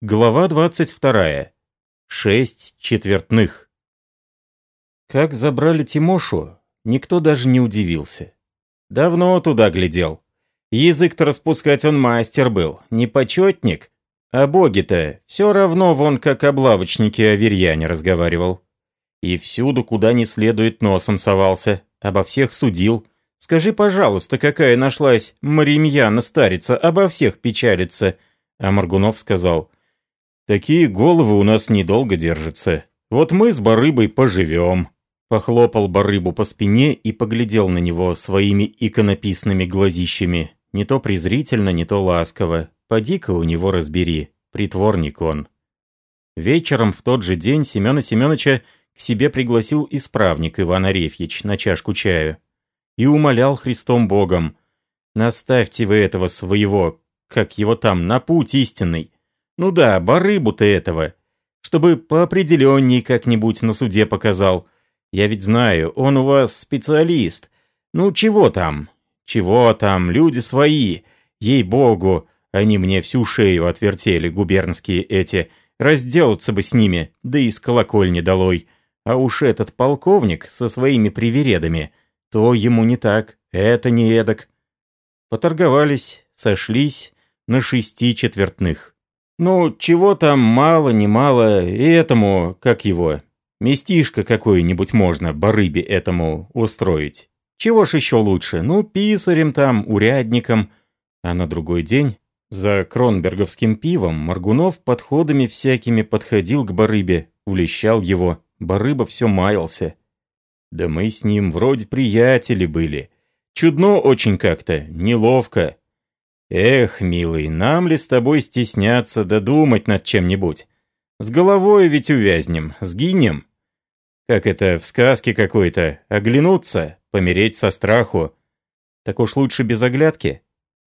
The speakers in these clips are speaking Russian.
Глава 22. Шесть четвертных. Как забрали Тимошу, никто даже не удивился. Давно туда глядел. Язык-то распускать он мастер был, не почетник. А боги-то все равно вон как облавочники о верьяне разговаривал. И всюду, куда не следует, носом совался, обо всех судил. Скажи, пожалуйста, какая нашлась Маримьяна старица, обо всех печалится. А Маргунов сказал — Такие головы у нас недолго держатся. Вот мы с Барыбой поживем». Похлопал Барыбу по спине и поглядел на него своими иконописными глазищами. Не то презрительно, не то ласково. Поди-ка у него разбери. Притворник он. Вечером в тот же день Семена Семеновича к себе пригласил исправник Иван Арефьевич на чашку чаю. И умолял Христом Богом. «Наставьте вы этого своего, как его там, на путь истинный. Ну да, барыбу-то этого. Чтобы поопределенней как-нибудь на суде показал. Я ведь знаю, он у вас специалист. Ну чего там? Чего там, люди свои. Ей-богу, они мне всю шею отвертели, губернские эти. Разделаться бы с ними, да и с колокольни долой. А уж этот полковник со своими привередами, то ему не так, это не эдак. Поторговались, сошлись на шести четвертных. Ну, чего там мало, не мало, и этому, как его, местишко какое-нибудь можно барыбе этому устроить. Чего ж еще лучше? Ну, писарем там, урядником. А на другой день за кронберговским пивом Маргунов подходами всякими подходил к барыбе, улещал его. Барыба все маялся. Да мы с ним вроде приятели были. Чудно очень как-то, неловко. Эх, милый, нам ли с тобой стесняться додумать над чем-нибудь? С головой ведь увязнем, сгинем. Как это в сказке какой-то, оглянуться, помереть со страху. Так уж лучше без оглядки.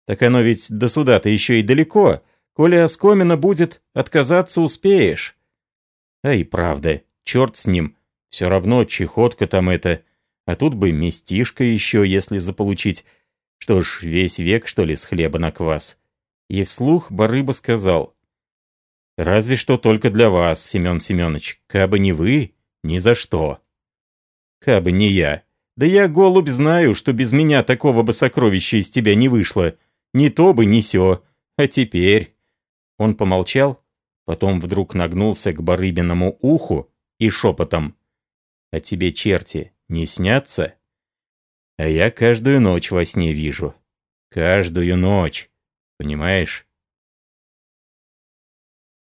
Так оно ведь до суда-то еще и далеко. Коли оскомина будет, отказаться успеешь. А и правда, черт с ним. Все равно чехотка там это. А тут бы местишко еще, если заполучить. Что ж, весь век, что ли, с хлеба на квас? И вслух Барыба сказал. «Разве что только для вас, Семен Семенович. Кабы не вы, ни за что». «Кабы не я. Да я, голубь, знаю, что без меня такого бы сокровища из тебя не вышло. Не то бы, не сё. А теперь...» Он помолчал, потом вдруг нагнулся к Барыбиному уху и шепотом. «А тебе черти не снятся?» А я каждую ночь во сне вижу. Каждую ночь. Понимаешь?